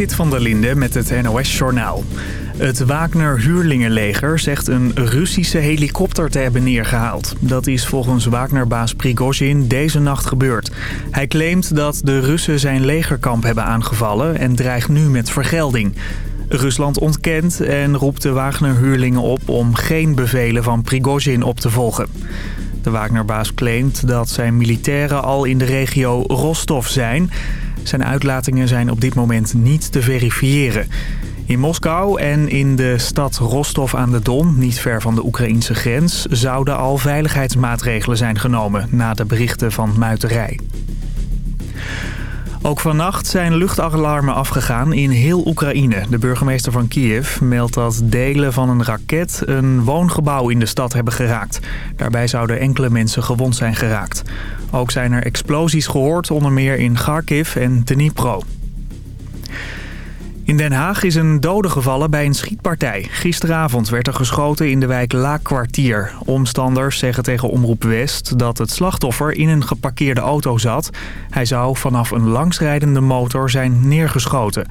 Zit van der Linde met het NOS-journaal. Het Wagner-huurlingenleger zegt een Russische helikopter te hebben neergehaald. Dat is volgens Wagner-baas Prigozhin deze nacht gebeurd. Hij claimt dat de Russen zijn legerkamp hebben aangevallen en dreigt nu met vergelding. Rusland ontkent en roept de Wagner-huurlingen op om geen bevelen van Prigozhin op te volgen. De Wagner-baas claimt dat zijn militairen al in de regio Rostov zijn... Zijn uitlatingen zijn op dit moment niet te verifiëren. In Moskou en in de stad Rostov aan de Don, niet ver van de Oekraïnse grens... zouden al veiligheidsmaatregelen zijn genomen na de berichten van muiterij. Ook vannacht zijn luchtalarmen afgegaan in heel Oekraïne. De burgemeester van Kiev meldt dat delen van een raket een woongebouw in de stad hebben geraakt. Daarbij zouden enkele mensen gewond zijn geraakt. Ook zijn er explosies gehoord, onder meer in Kharkiv en Dnipro. In Den Haag is een dode gevallen bij een schietpartij. Gisteravond werd er geschoten in de wijk Laakkwartier. Omstanders zeggen tegen Omroep West dat het slachtoffer in een geparkeerde auto zat. Hij zou vanaf een langsrijdende motor zijn neergeschoten.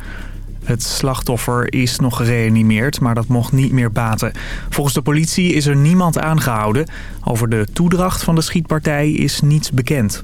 Het slachtoffer is nog gereanimeerd, maar dat mocht niet meer baten. Volgens de politie is er niemand aangehouden. Over de toedracht van de schietpartij is niets bekend.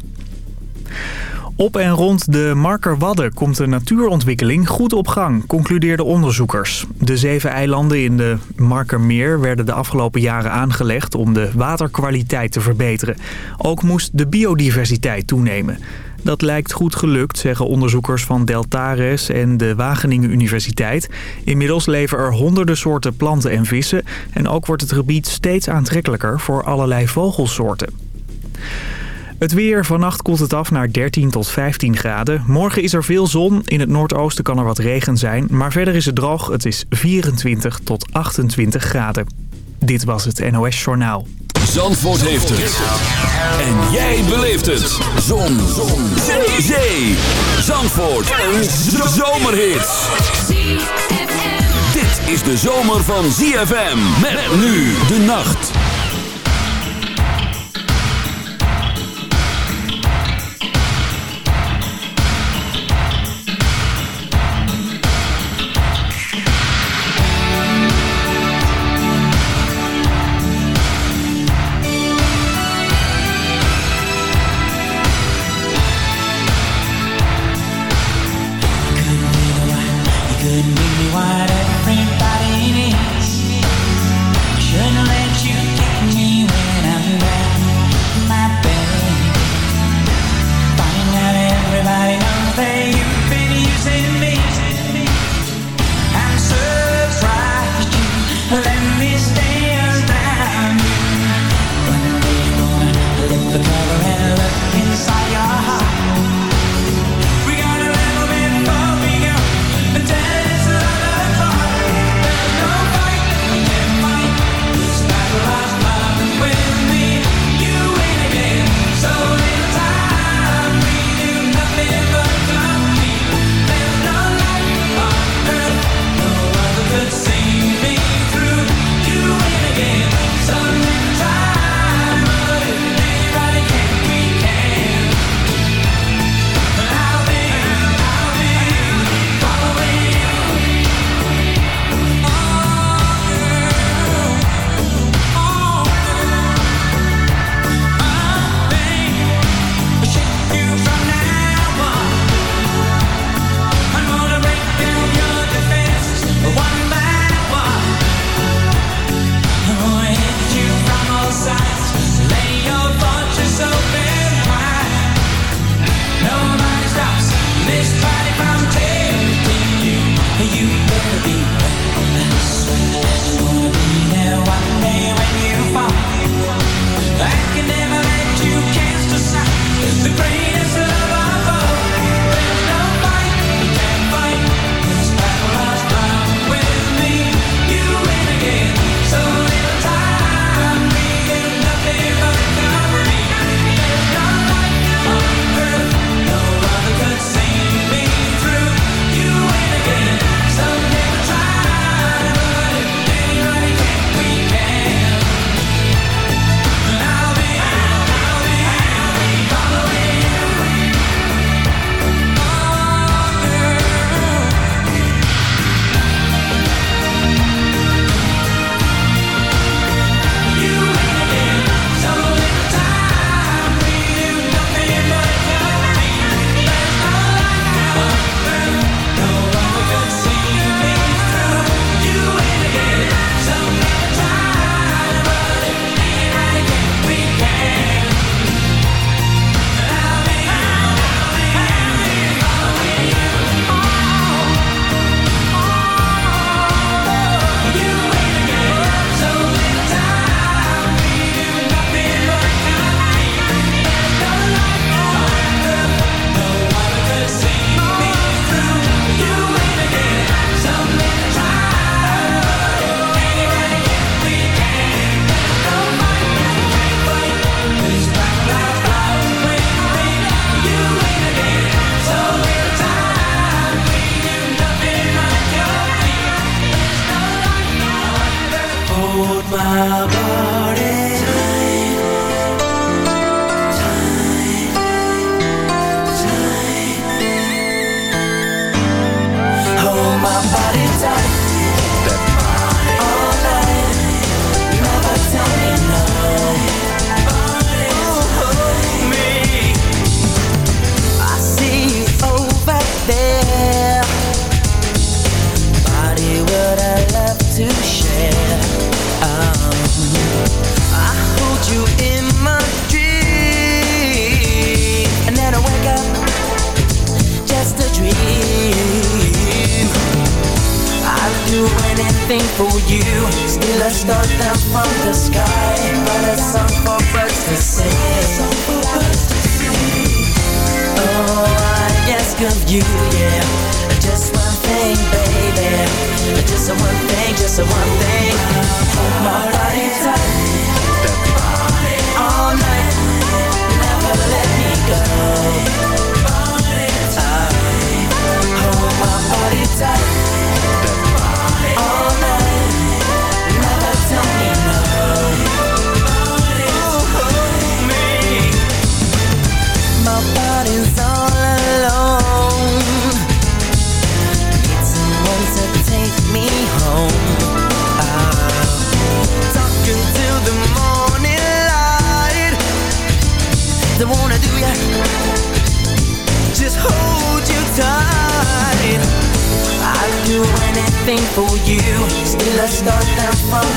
Op en rond de Markerwadden komt de natuurontwikkeling goed op gang, concludeerden onderzoekers. De zeven eilanden in de Markermeer werden de afgelopen jaren aangelegd om de waterkwaliteit te verbeteren. Ook moest de biodiversiteit toenemen. Dat lijkt goed gelukt, zeggen onderzoekers van Deltares en de Wageningen Universiteit. Inmiddels leven er honderden soorten planten en vissen... en ook wordt het gebied steeds aantrekkelijker voor allerlei vogelsoorten. Het weer. Vannacht koelt het af naar 13 tot 15 graden. Morgen is er veel zon. In het noordoosten kan er wat regen zijn. Maar verder is het droog. Het is 24 tot 28 graden. Dit was het NOS Journaal. Zandvoort heeft het. En jij beleeft het. Zon. zon. Zee. Zee. Zandvoort. Een zomerhit. Dit is de zomer van ZFM. Met nu de nacht.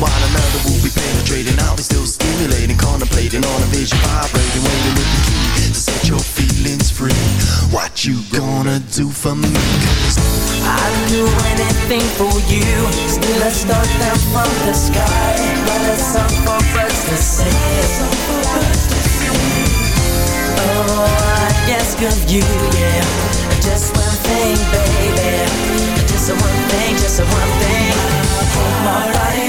while another will be penetrating. I'll be still stimulating, contemplating on a vision, vibrating, waiting with the key to set your feelings free. What you gonna do for me? I'd do anything for you. Still a star down from the sky, but a song for us to sing. Oh, I ask of you, yeah. Just one thing, baby. Just a one thing, just a one thing. Hold my body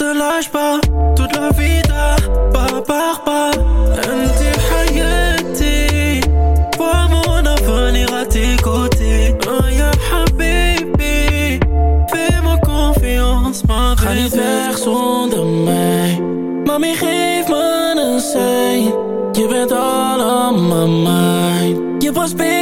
te lâche pas Toute la vida, pas par pas Anti Hayati Vois mon avenir à tes côtés Aya Habibi Fais-moi confiance malgré Ga niet weg zonder mij. Mami geef me een sein Je bent all on my mind Je was beter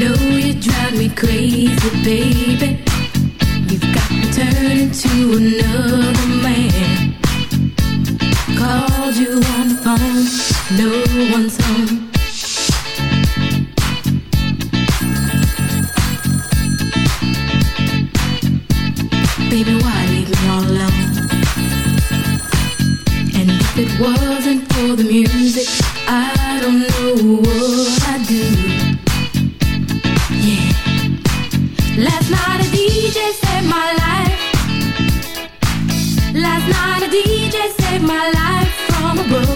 know you drive me crazy, baby. You've got to turn into another man. Called you on the phone, no one's home. Baby, why leave me all alone? And if it wasn't for the music, I don't know what I'd do.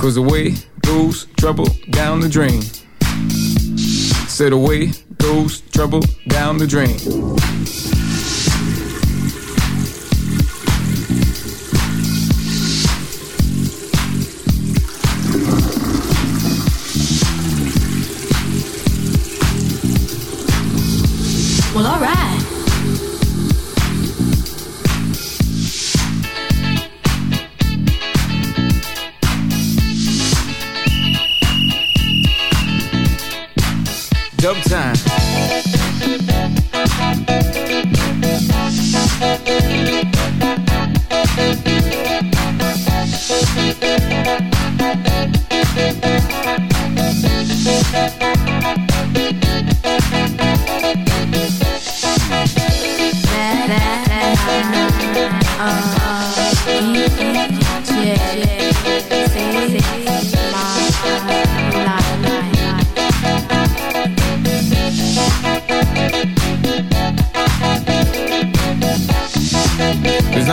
cause away goes trouble down the drain. Said away goes trouble down the drain. sometime. Yeah, yeah.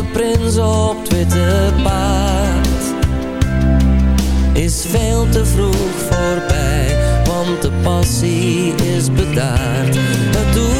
de prins op het witte paard. Is veel te vroeg voorbij, want de passie is bedaard. Het doet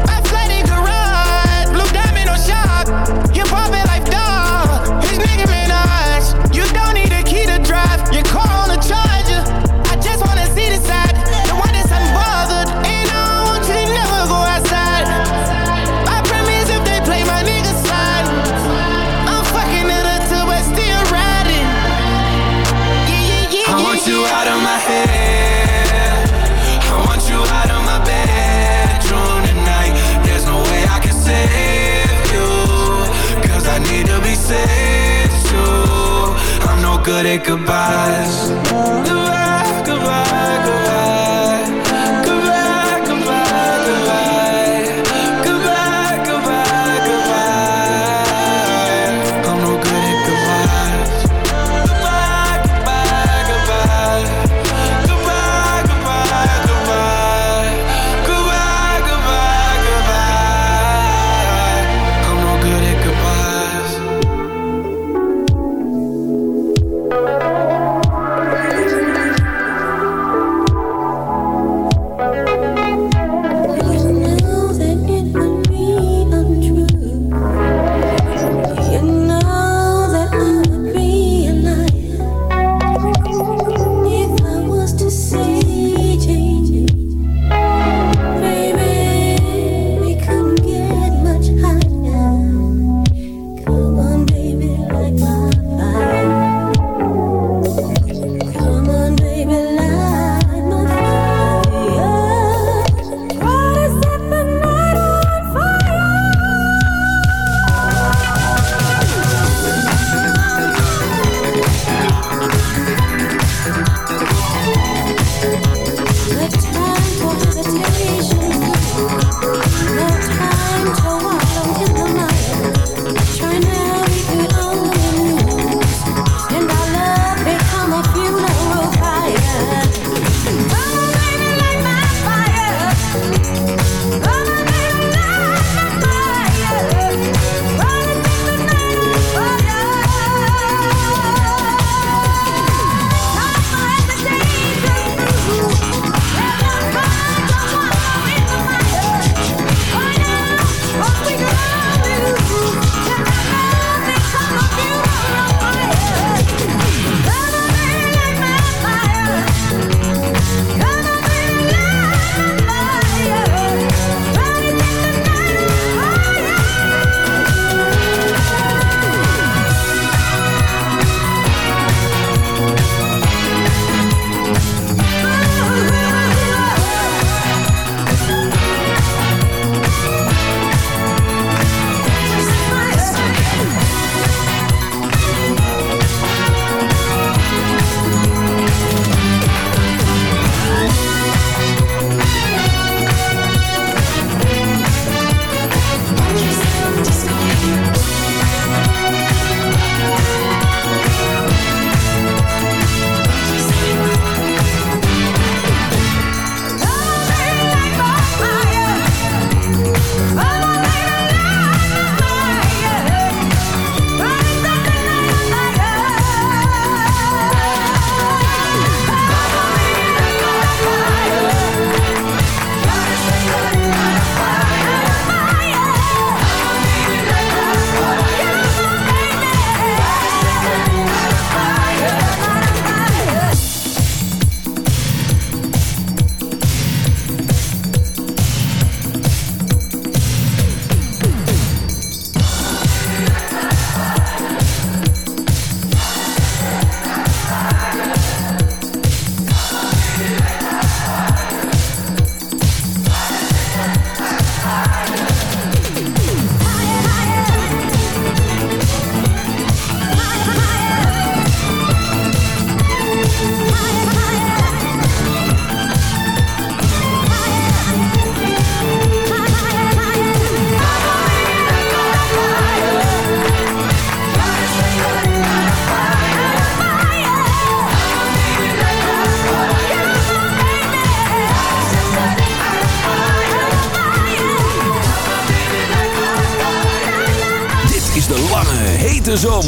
No goodbyes.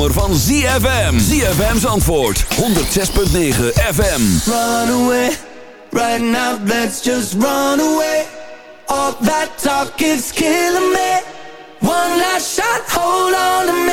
zomer van ZFM. ZFM's antwoord. 106.9 FM. Run away. Right now let's just run away. All that talk is killing me. One last shot, hold on to me.